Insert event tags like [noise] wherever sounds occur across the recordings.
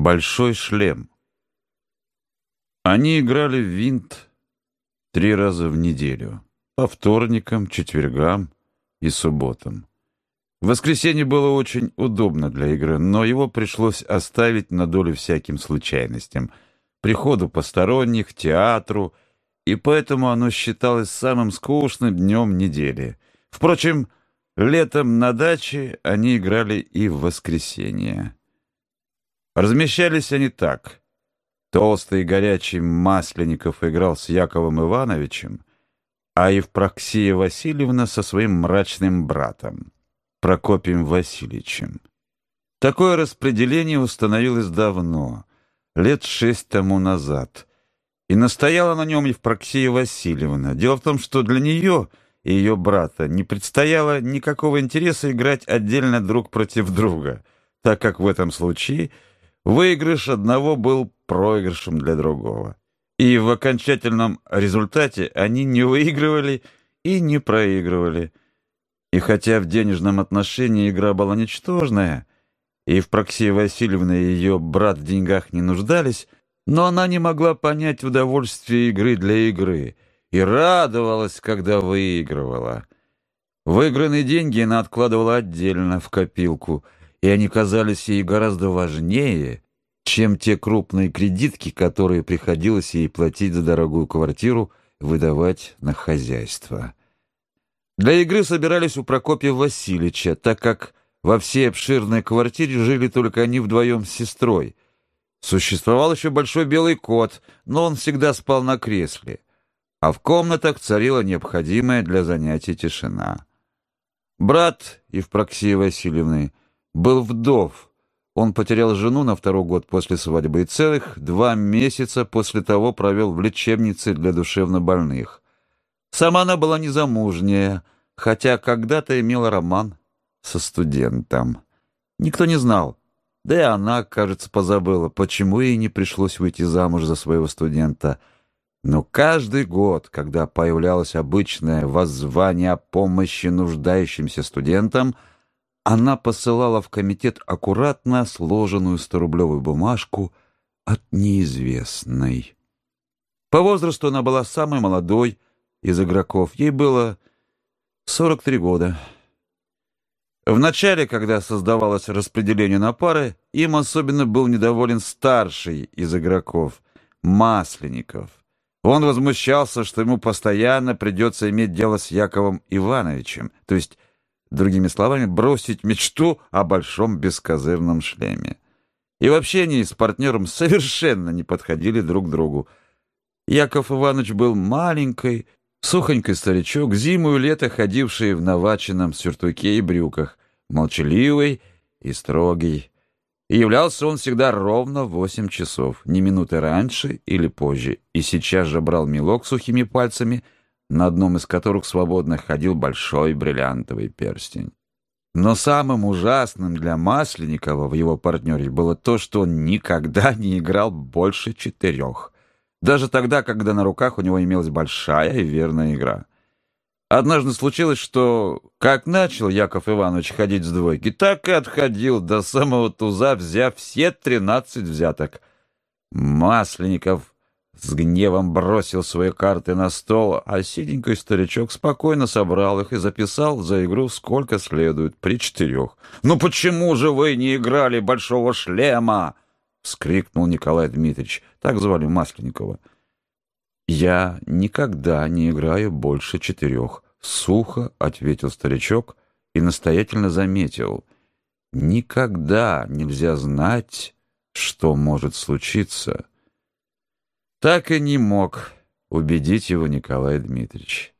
Большой шлем. Они играли в винт три раза в неделю, по вторникам, четвергам и субботам. В воскресенье было очень удобно для игры, но его пришлось оставить на долю всяким случайностям, приходу посторонних, театру, и поэтому оно считалось самым скучным днем недели. Впрочем, летом на даче они играли и в воскресенье. Размещались они так. Толстый и горячий Масленников играл с Яковом Ивановичем, а Евпроксия Васильевна со своим мрачным братом, Прокопием Васильевичем. Такое распределение установилось давно, лет шесть тому назад, и настояла на нем Евпроксия Васильевна. Дело в том, что для нее и ее брата не предстояло никакого интереса играть отдельно друг против друга, так как в этом случае – Выигрыш одного был проигрышем для другого. И в окончательном результате они не выигрывали и не проигрывали. И хотя в денежном отношении игра была ничтожная, и в Проксии Васильевны и ее брат в деньгах не нуждались, но она не могла понять удовольствие игры для игры и радовалась, когда выигрывала. Выигранные деньги она откладывала отдельно в копилку — и они казались ей гораздо важнее, чем те крупные кредитки, которые приходилось ей платить за дорогую квартиру, выдавать на хозяйство. Для игры собирались у Прокопия Васильевича, так как во всей обширной квартире жили только они вдвоем с сестрой. Существовал еще большой белый кот, но он всегда спал на кресле, а в комнатах царила необходимая для занятий тишина. Брат Евпроксии Васильевны — был вдов. Он потерял жену на второй год после свадьбы и целых два месяца после того провел в лечебнице для душевнобольных. Сама она была незамужняя, хотя когда-то имела роман со студентом. Никто не знал, да и она, кажется, позабыла, почему ей не пришлось выйти замуж за своего студента. Но каждый год, когда появлялось обычное воззвание о помощи нуждающимся студентам, она посылала в комитет аккуратно сложенную сторублевую бумажку от неизвестной. По возрасту она была самой молодой из игроков. Ей было 43 года. В начале, когда создавалось распределение на пары, им особенно был недоволен старший из игроков, Масленников. Он возмущался, что ему постоянно придется иметь дело с Яковом Ивановичем, то есть Другими словами, бросить мечту о большом бескозырном шлеме. И вообще они с партнером совершенно не подходили друг к другу. Яков Иванович был маленький, сухонький старичок, зиму и лето ходивший в наваченном сюртуке и брюках, молчаливый и строгий. И являлся он всегда ровно в восемь часов, ни минуты раньше или позже, и сейчас же брал мелок сухими пальцами — на одном из которых свободно ходил большой бриллиантовый перстень. Но самым ужасным для Масленникова в его партнере было то, что он никогда [laughs] не играл больше четырех. Даже тогда, когда на руках у него имелась большая и верная игра. Однажды случилось, что как начал Яков Иванович ходить с двойки, так и отходил до самого туза, взяв все тринадцать взяток. Масленников с гневом бросил свои карты на стол, а сиденький старичок спокойно собрал их и записал за игру сколько следует, при четырех. «Ну почему же вы не играли большого шлема?» — вскрикнул Николай Дмитриевич. Так звали Масленникова. «Я никогда не играю больше четырех», — сухо ответил старичок и настоятельно заметил. «Никогда нельзя знать, что может случиться». Так и не мог убедить его Николай Дмитриевич.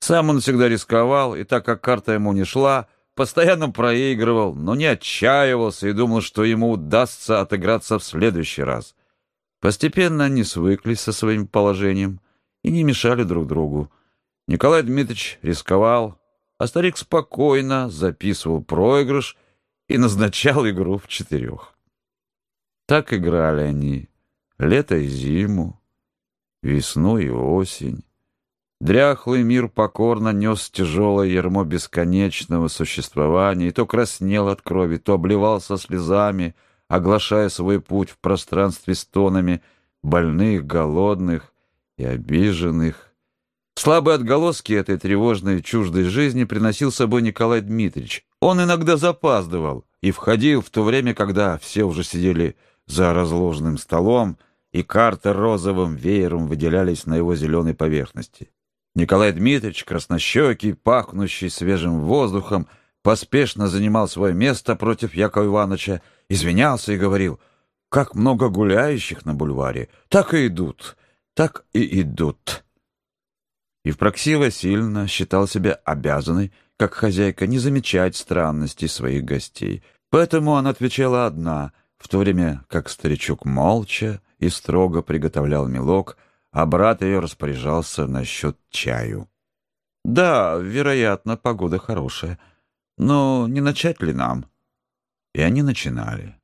Сам он всегда рисковал, и так как карта ему не шла, постоянно проигрывал, но не отчаивался и думал, что ему удастся отыграться в следующий раз. Постепенно они свыклись со своим положением и не мешали друг другу. Николай Дмитриевич рисковал, а старик спокойно записывал проигрыш и назначал игру в четырех. Так играли они лето и зиму, весну и осень. Дряхлый мир покорно нес тяжелое ермо бесконечного существования и то краснел от крови, то обливался слезами оглашая свой путь в пространстве стонами больных, голодных и обиженных. Слабые отголоски этой тревожной, чуждой жизни приносил с собой Николай Дмитриевич. Он иногда запаздывал и входил в то время, когда все уже сидели за разложенным столом, и карты розовым веером выделялись на его зеленой поверхности. Николай Дмитриевич, краснощекий, пахнущий свежим воздухом, поспешно занимал свое место против Якова Ивановича, извинялся и говорил, «Как много гуляющих на бульваре, так и идут, так и идут». Евпроксия Васильевна считал себя обязанной, как хозяйка, не замечать странностей своих гостей. Поэтому она отвечала одна, в то время как старичок молча и строго приготовлял мелок, а брат ее распоряжался насчет чаю. «Да, вероятно, погода хорошая. Но не начать ли нам?» И они начинали.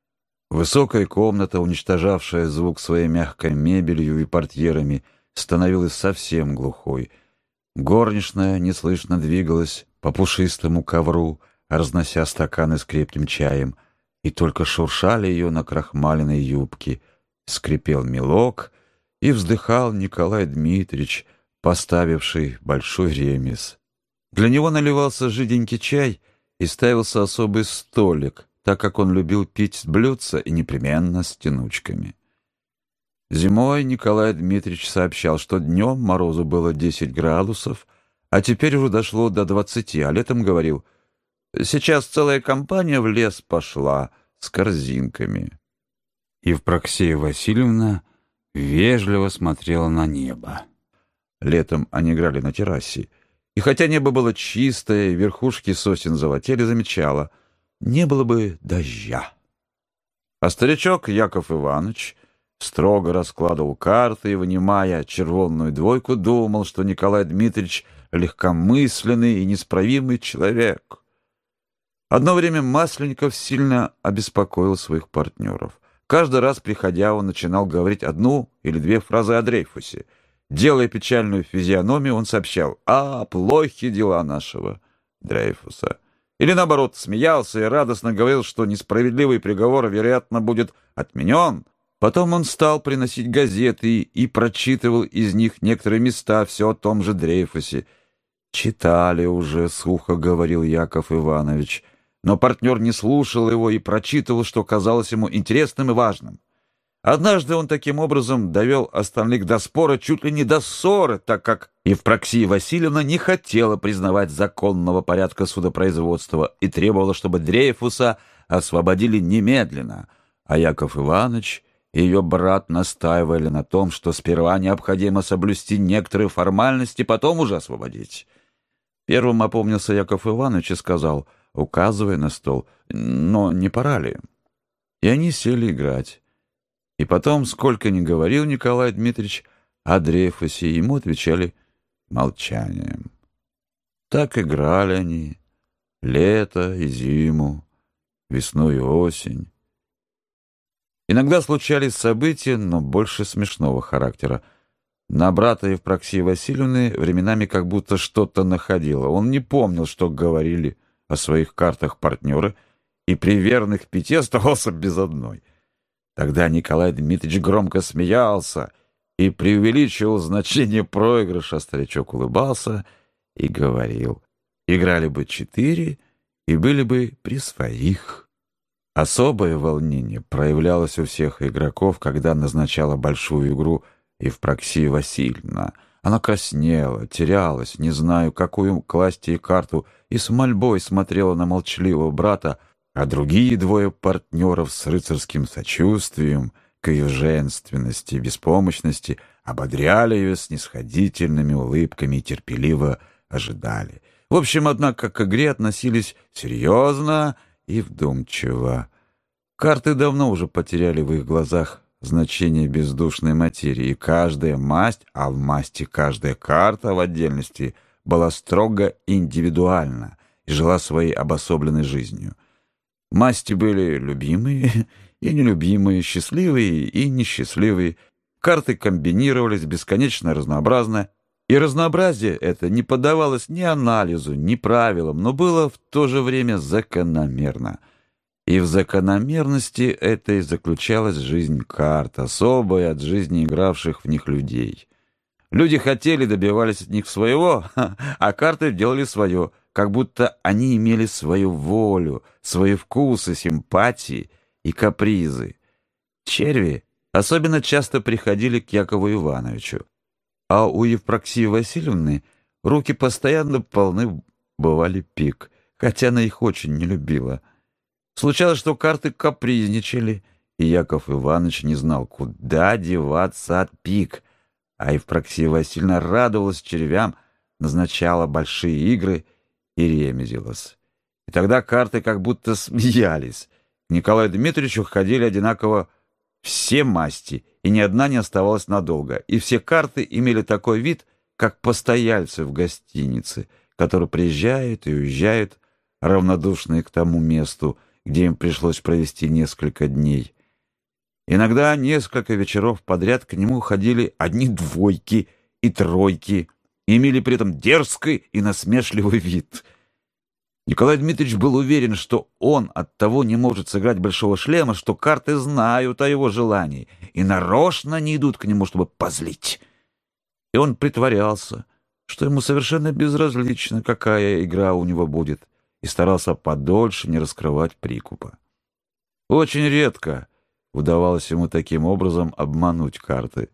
Высокая комната, уничтожавшая звук своей мягкой мебелью и портьерами, становилась совсем глухой. Горничная неслышно двигалась по пушистому ковру, разнося стаканы с крепким чаем, и только шуршали ее на крахмаленной юбке, скрипел мелок, и вздыхал Николай Дмитриевич, поставивший большой ремес. Для него наливался жиденький чай — и ставился особый столик, так как он любил пить с блюдца и непременно с тянучками. Зимой Николай Дмитриевич сообщал, что днем морозу было 10 градусов, а теперь уже дошло до 20, а летом говорил, «Сейчас целая компания в лес пошла с корзинками». Евпроксия Васильевна вежливо смотрела на небо. Летом они играли на террасе, и хотя небо было чистое, верхушки сосен золотели, замечала, не было бы дождя. А старичок Яков Иванович строго раскладывал карты и, вынимая червонную двойку, думал, что Николай Дмитриевич легкомысленный и несправимый человек. Одно время Масленников сильно обеспокоил своих партнеров. Каждый раз, приходя, он начинал говорить одну или две фразы о Дрейфусе — Делая печальную физиономию, он сообщал «А, плохи дела нашего Дрейфуса». Или, наоборот, смеялся и радостно говорил, что несправедливый приговор, вероятно, будет отменен. Потом он стал приносить газеты и прочитывал из них некоторые места все о том же Дрейфусе. «Читали уже», — сухо говорил Яков Иванович. Но партнер не слушал его и прочитывал, что казалось ему интересным и важным. Однажды он таким образом довел остальных до спора чуть ли не до ссоры, так как Евпроксия Васильевна не хотела признавать законного порядка судопроизводства и требовала, чтобы Дрейфуса освободили немедленно, а Яков Иванович и ее брат настаивали на том, что сперва необходимо соблюсти некоторые формальности, потом уже освободить. Первым опомнился Яков Иванович и сказал, указывая на стол, «Но не пора ли?» И они сели играть. И потом, сколько ни говорил Николай Дмитриевич о Дрейфусе, ему отвечали молчанием. Так играли они лето и зиму, весну и осень. Иногда случались события, но больше смешного характера. На брата Евпроксии Васильевны временами как будто что-то находило. Он не помнил, что говорили о своих картах партнеры, и при верных пяти оставался без одной — Тогда Николай Дмитриевич громко смеялся и преувеличивал значение проигрыша. Старичок улыбался и говорил, играли бы четыре и были бы при своих. Особое волнение проявлялось у всех игроков, когда назначала большую игру Евпроксия Васильевна. Она краснела, терялась, не знаю, какую класть ей карту, и с мольбой смотрела на молчаливого брата, а другие двое партнеров с рыцарским сочувствием к ее женственности и беспомощности ободряли ее снисходительными улыбками и терпеливо ожидали. В общем, однако, к игре относились серьезно и вдумчиво. Карты давно уже потеряли в их глазах значение бездушной материи, и каждая масть, а в масти каждая карта в отдельности была строго индивидуальна и жила своей обособленной жизнью — Масти были любимые [laughs] и нелюбимые, счастливые и несчастливые. Карты комбинировались бесконечно разнообразно, и разнообразие это не поддавалось ни анализу, ни правилам, но было в то же время закономерно. И в закономерности этой заключалась жизнь карт, особая от жизни игравших в них людей. Люди хотели, добивались от них своего, [laughs] а карты делали свое, как будто они имели свою волю, свои вкусы, симпатии и капризы. Черви особенно часто приходили к Якову Ивановичу, а у Евпроксии Васильевны руки постоянно полны бывали пик, хотя она их очень не любила. Случалось, что карты капризничали, и Яков Иванович не знал, куда деваться от пик — а Евпроксия Васильевна радовалась червям, назначала большие игры и ремезилась. И тогда карты как будто смеялись. К Николаю Дмитриевичу ходили одинаково все масти, и ни одна не оставалась надолго. И все карты имели такой вид, как постояльцы в гостинице, которые приезжают и уезжают, равнодушные к тому месту, где им пришлось провести несколько дней. Иногда несколько вечеров подряд к нему ходили одни двойки и тройки, имели при этом дерзкий и насмешливый вид. Николай Дмитриевич был уверен, что он от того не может сыграть большого шлема, что карты знают о его желании и нарочно не идут к нему, чтобы позлить. И он притворялся, что ему совершенно безразлично, какая игра у него будет, и старался подольше не раскрывать прикупа. Очень редко удавалось ему таким образом обмануть карты.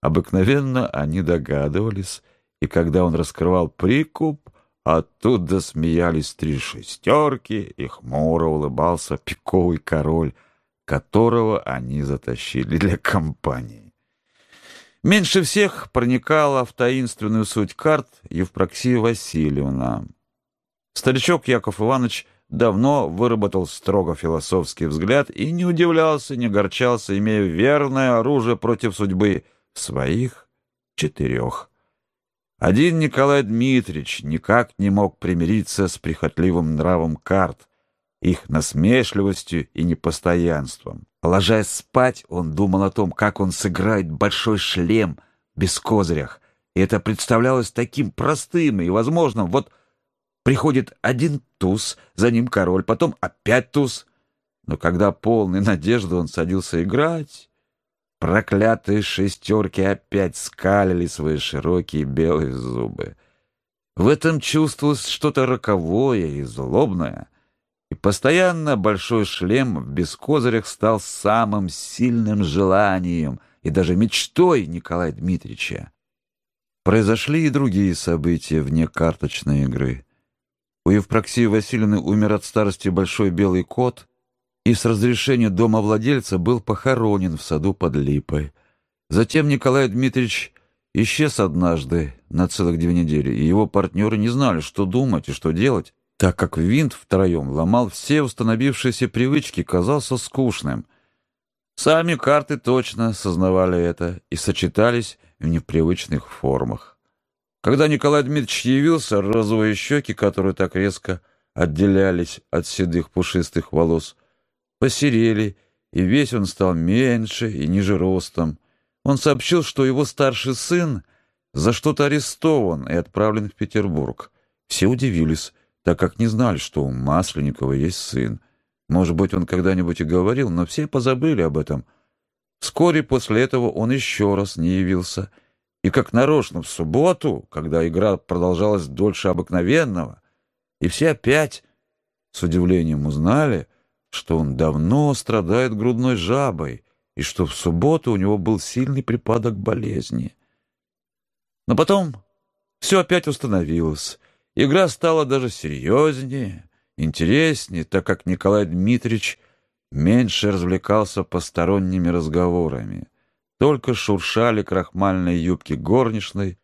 Обыкновенно они догадывались, и когда он раскрывал прикуп, оттуда смеялись три шестерки, и хмуро улыбался пиковый король, которого они затащили для компании. Меньше всех проникала в таинственную суть карт Евпроксия Васильевна. Старичок Яков Иванович давно выработал строго философский взгляд и не удивлялся, не горчался, имея верное оружие против судьбы своих четырех. Один Николай Дмитриевич никак не мог примириться с прихотливым нравом карт, их насмешливостью и непостоянством. Ложась спать, он думал о том, как он сыграет большой шлем без козырях, и это представлялось таким простым и возможным. Вот Приходит один туз, за ним король, потом опять туз. Но когда полный надежды он садился играть, проклятые шестерки опять скалили свои широкие белые зубы. В этом чувствовалось что-то роковое и злобное, и постоянно большой шлем в бескозырях стал самым сильным желанием и даже мечтой Николая Дмитриевича. Произошли и другие события вне карточной игры — у Евпроксии Васильевны умер от старости большой белый кот, и с разрешения домовладельца был похоронен в саду под липой. Затем Николай Дмитриевич исчез однажды на целых две недели, и его партнеры не знали, что думать и что делать, так как винт втроем ломал все установившиеся привычки, казался скучным. Сами карты точно сознавали это и сочетались в непривычных формах. Когда Николай Дмитриевич явился, розовые щеки, которые так резко отделялись от седых пушистых волос, посерели, и весь он стал меньше и ниже ростом. Он сообщил, что его старший сын за что-то арестован и отправлен в Петербург. Все удивились, так как не знали, что у Масленникова есть сын. Может быть, он когда-нибудь и говорил, но все позабыли об этом. Вскоре после этого он еще раз не явился — и как нарочно в субботу, когда игра продолжалась дольше обыкновенного, и все опять с удивлением узнали, что он давно страдает грудной жабой и что в субботу у него был сильный припадок болезни. Но потом все опять установилось. Игра стала даже серьезнее, интереснее, так как Николай Дмитриевич меньше развлекался посторонними разговорами. Только шуршали крахмальные юбки горничной,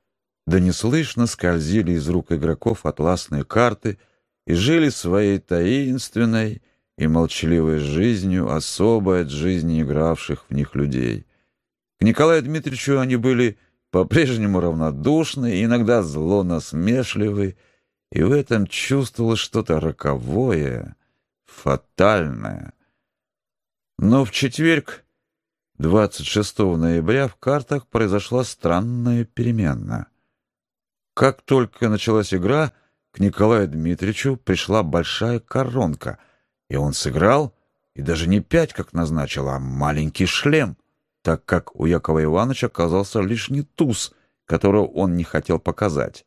да неслышно скользили из рук игроков атласные карты и жили своей таинственной и молчаливой жизнью, особой от жизни игравших в них людей. К Николаю Дмитриевичу они были по-прежнему равнодушны иногда зло насмешливы, и в этом чувствовалось что-то роковое, фатальное. Но в четверг 26 ноября в картах произошла странная перемена. Как только началась игра, к Николаю Дмитриевичу пришла большая коронка, и он сыграл и даже не пять, как назначил, а маленький шлем, так как у Якова Ивановича оказался лишний туз, которого он не хотел показать.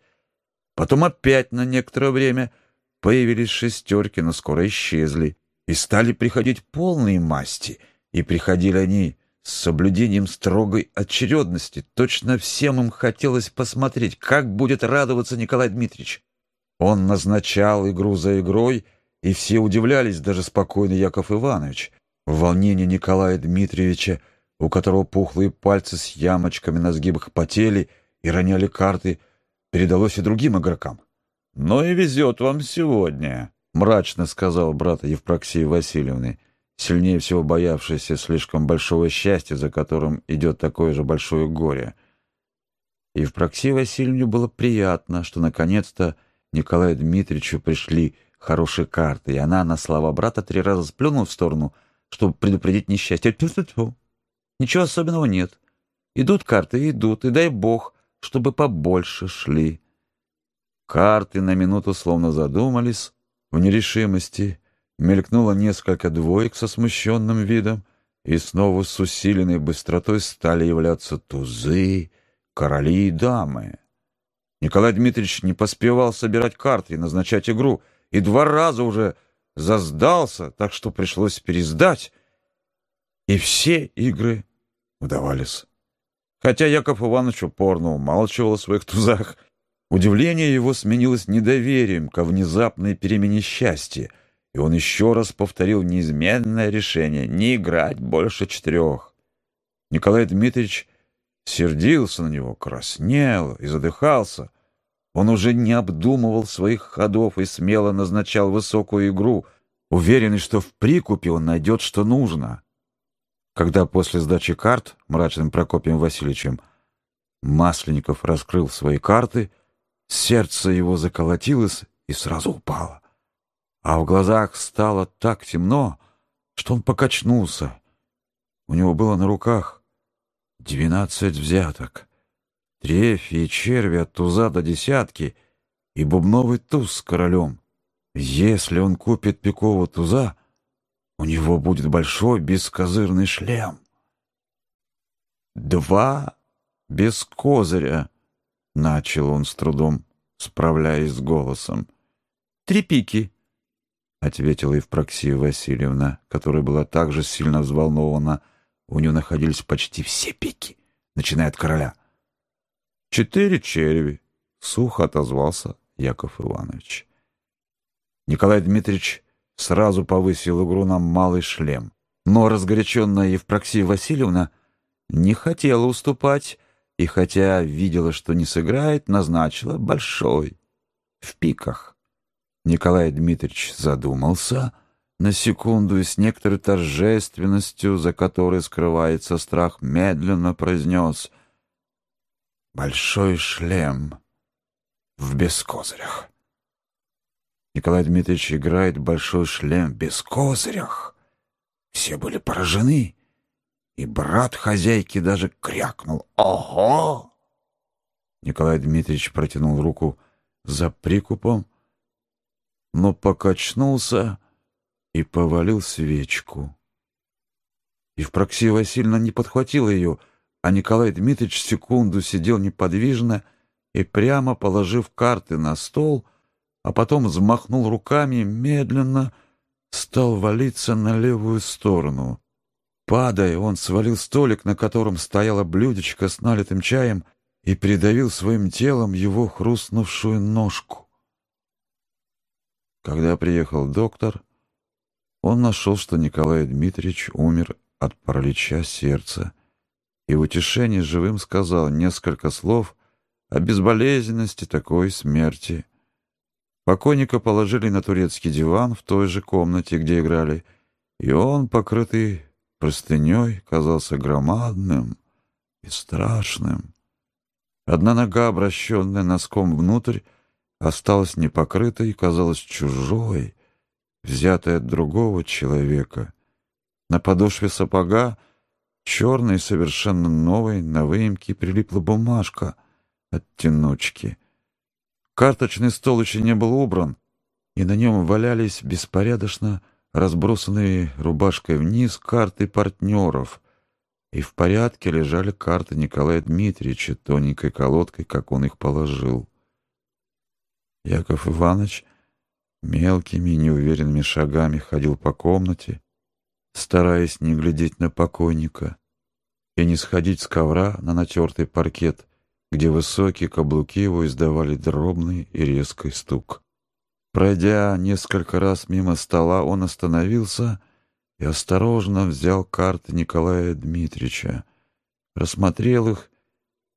Потом опять на некоторое время появились шестерки, но скоро исчезли, и стали приходить полные масти, и приходили они с соблюдением строгой очередности. Точно всем им хотелось посмотреть, как будет радоваться Николай Дмитриевич. Он назначал игру за игрой, и все удивлялись, даже спокойный Яков Иванович. В волнении Николая Дмитриевича, у которого пухлые пальцы с ямочками на сгибах потели и роняли карты, передалось и другим игрокам. «Ну и везет вам сегодня», — мрачно сказал брат Евпроксии Васильевны сильнее всего боявшийся слишком большого счастья, за которым идет такое же большое горе. И в Проксии Васильевне было приятно, что наконец-то Николаю Дмитриевичу пришли хорошие карты, и она на слова брата три раза сплюнула в сторону, чтобы предупредить несчастье. Тьфу -тьфу -тьфу. Ничего особенного нет. Идут карты, идут, и дай бог, чтобы побольше шли. Карты на минуту словно задумались в нерешимости, Мелькнуло несколько двоек со смущенным видом, и снова с усиленной быстротой стали являться тузы, короли и дамы. Николай Дмитриевич не поспевал собирать карты и назначать игру, и два раза уже заздался, так что пришлось пересдать, и все игры удавались. Хотя Яков Иванович упорно умалчивал о своих тузах, удивление его сменилось недоверием ко внезапной перемене счастья — и он еще раз повторил неизменное решение — не играть больше четырех. Николай Дмитриевич сердился на него, краснел и задыхался. Он уже не обдумывал своих ходов и смело назначал высокую игру, уверенный, что в прикупе он найдет, что нужно. Когда после сдачи карт мрачным Прокопием Васильевичем Масленников раскрыл свои карты, сердце его заколотилось и сразу упало а в глазах стало так темно, что он покачнулся. У него было на руках двенадцать взяток, трефи и черви от туза до десятки и бубновый туз с королем. Если он купит пикового туза, у него будет большой бескозырный шлем. «Два без козыря», — начал он с трудом, справляясь с голосом. «Три пики», — ответила Евпроксия Васильевна, которая была также сильно взволнована. У нее находились почти все пики, начиная от короля. «Четыре черви», — сухо отозвался Яков Иванович. Николай Дмитриевич сразу повысил игру на малый шлем. Но разгоряченная Евпроксия Васильевна не хотела уступать, и хотя видела, что не сыграет, назначила большой, в пиках. Николай Дмитриевич задумался на секунду и с некоторой торжественностью, за которой скрывается страх, медленно произнес «Большой шлем в бескозырях». Николай Дмитриевич играет большой шлем в бескозырях. Все были поражены, и брат хозяйки даже крякнул «Ого!». Николай Дмитриевич протянул руку за прикупом, но покачнулся и повалил свечку. Евпроксия Васильевна не подхватила ее, а Николай Дмитриевич секунду сидел неподвижно и, прямо положив карты на стол, а потом взмахнул руками, медленно стал валиться на левую сторону. Падая, он свалил столик, на котором стояла блюдечко с налитым чаем, и придавил своим телом его хрустнувшую ножку. Когда приехал доктор, он нашел, что Николай Дмитриевич умер от паралича сердца, и в утешении живым сказал несколько слов о безболезненности такой смерти. Покойника положили на турецкий диван в той же комнате, где играли, и он, покрытый простыней, казался громадным и страшным. Одна нога, обращенная носком внутрь, осталась непокрытой и казалась чужой, взятой от другого человека. На подошве сапога, черной, совершенно новой, на выемке прилипла бумажка от тянучки. Карточный стол еще не был убран, и на нем валялись беспорядочно разбросанные рубашкой вниз карты партнеров, и в порядке лежали карты Николая Дмитриевича тоненькой колодкой, как он их положил. Яков Иванович мелкими неуверенными шагами ходил по комнате, стараясь не глядеть на покойника и не сходить с ковра на натертый паркет, где высокие каблуки его издавали дробный и резкий стук. Пройдя несколько раз мимо стола, он остановился и осторожно взял карты Николая Дмитриевича, рассмотрел их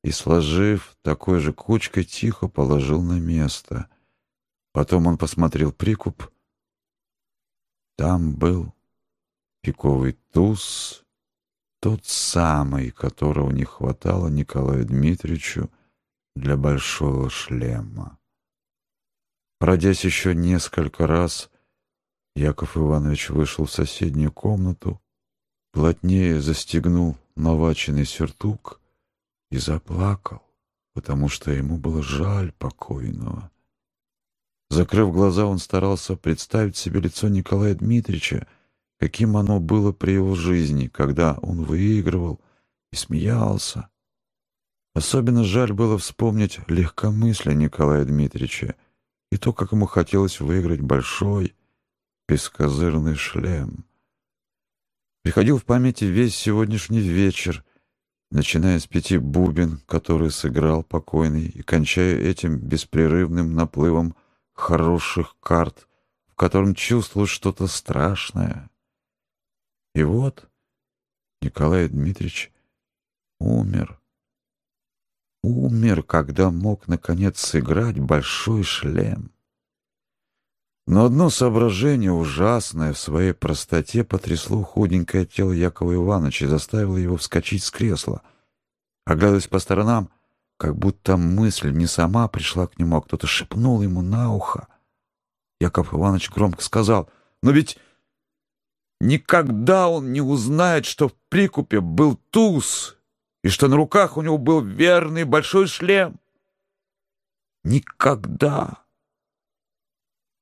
и, сложив такой же кучкой, тихо положил на место. Потом он посмотрел прикуп. Там был пиковый туз, тот самый, которого не хватало Николаю Дмитриевичу для большого шлема. Пройдясь еще несколько раз, Яков Иванович вышел в соседнюю комнату, плотнее застегнул наваченный сюртук и заплакал, потому что ему было жаль покойного. Закрыв глаза, он старался представить себе лицо Николая Дмитриевича, каким оно было при его жизни, когда он выигрывал и смеялся. Особенно жаль было вспомнить легкомыслие Николая Дмитриевича и то, как ему хотелось выиграть большой, бескозырный шлем. Приходил в памяти весь сегодняшний вечер, начиная с пяти бубен, который сыграл покойный, и кончая этим беспрерывным наплывом хороших карт, в котором чувствовал что-то страшное. И вот Николай Дмитриевич умер. Умер, когда мог, наконец, сыграть большой шлем. Но одно соображение, ужасное в своей простоте, потрясло худенькое тело Якова Ивановича и заставило его вскочить с кресла. Оглядываясь по сторонам, как будто мысль не сама пришла к нему, а кто-то шепнул ему на ухо. Яков Иванович громко сказал, «Но ведь никогда он не узнает, что в прикупе был туз и что на руках у него был верный большой шлем. Никогда!»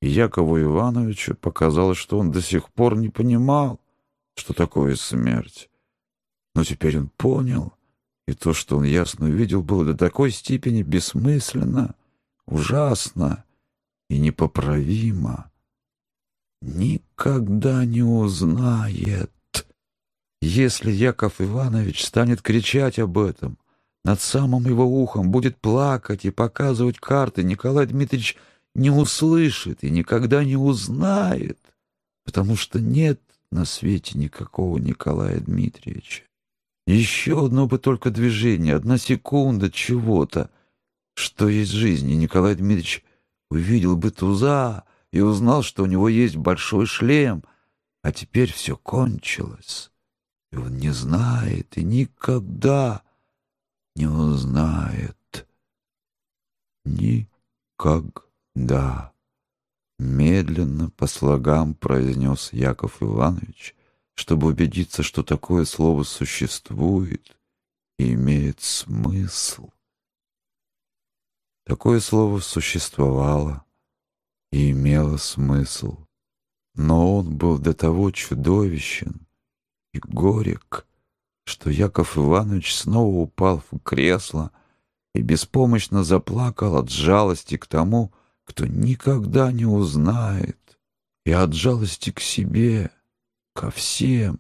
И Якову Ивановичу показалось, что он до сих пор не понимал, что такое смерть. Но теперь он понял — и то, что он ясно увидел, было до такой степени бессмысленно, ужасно и непоправимо. Никогда не узнает. Если Яков Иванович станет кричать об этом, над самым его ухом будет плакать и показывать карты, Николай Дмитриевич не услышит и никогда не узнает, потому что нет на свете никакого Николая Дмитриевича. Еще одно бы только движение, одна секунда чего-то, что есть жизнь, и Николай Дмитриевич увидел бы туза и узнал, что у него есть большой шлем, а теперь все кончилось, и он не знает и никогда не узнает. Никогда. Медленно по слогам произнес Яков Иванович — чтобы убедиться, что такое слово существует и имеет смысл. Такое слово существовало и имело смысл, но он был до того чудовищен и горек, что Яков Иванович снова упал в кресло и беспомощно заплакал от жалости к тому, кто никогда не узнает, и от жалости к себе — ко всем,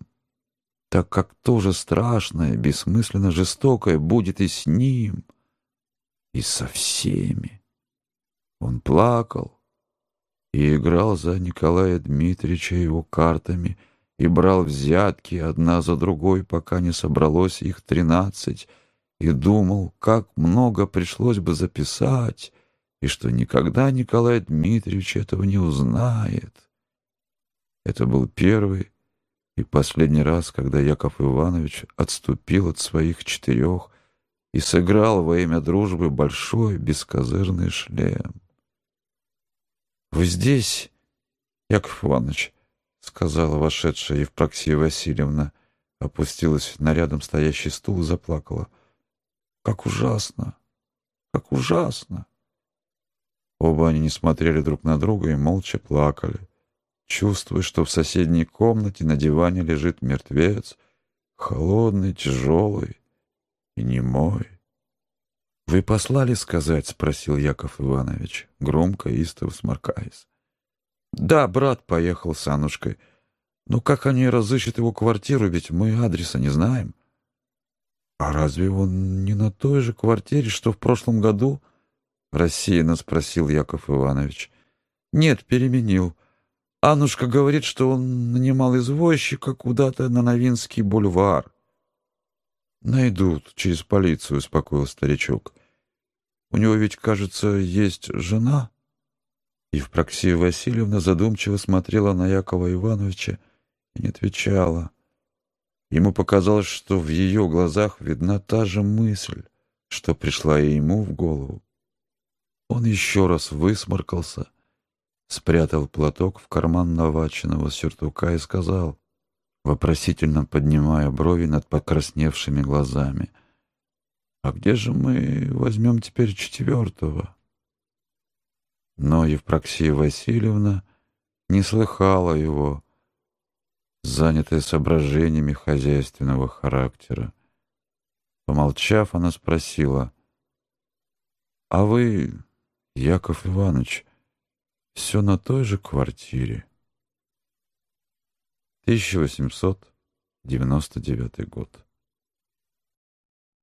так как тоже страшное, бессмысленно жестокое будет и с ним, и со всеми. Он плакал и играл за Николая Дмитриевича его картами и брал взятки одна за другой, пока не собралось их тринадцать, и думал, как много пришлось бы записать, и что никогда Николай Дмитриевич этого не узнает. Это был первый и последний раз, когда Яков Иванович отступил от своих четырех и сыграл во имя дружбы большой бескозырный шлем. «Вы здесь, Яков Иванович?» — сказала вошедшая Евпроксия Васильевна, опустилась на рядом стоящий стул и заплакала. «Как ужасно! Как ужасно!» Оба они не смотрели друг на друга и молча плакали. Чувствуя, что в соседней комнате на диване лежит мертвец, холодный, тяжелый и немой. — Вы послали сказать? — спросил Яков Иванович, громко, истово сморкаясь. — Да, брат поехал с Аннушкой. Ну как они разыщут его квартиру, ведь мы адреса не знаем. — А разве он не на той же квартире, что в прошлом году? — рассеянно спросил Яков Иванович. — Нет, переменил. Аннушка говорит, что он нанимал извозчика куда-то на Новинский бульвар. «Найдут через полицию», — успокоил старичок. «У него ведь, кажется, есть жена». Евпроксия Васильевна задумчиво смотрела на Якова Ивановича и не отвечала. Ему показалось, что в ее глазах видна та же мысль, что пришла и ему в голову. Он еще раз высморкался, спрятал платок в карман наваченного сюртука и сказал, вопросительно поднимая брови над покрасневшими глазами. «А где же мы возьмем теперь четвертого?» Но Евпроксия Васильевна не слыхала его, занятая соображениями хозяйственного характера. Помолчав, она спросила, «А вы, Яков Иванович, все на той же квартире?» 1899 год.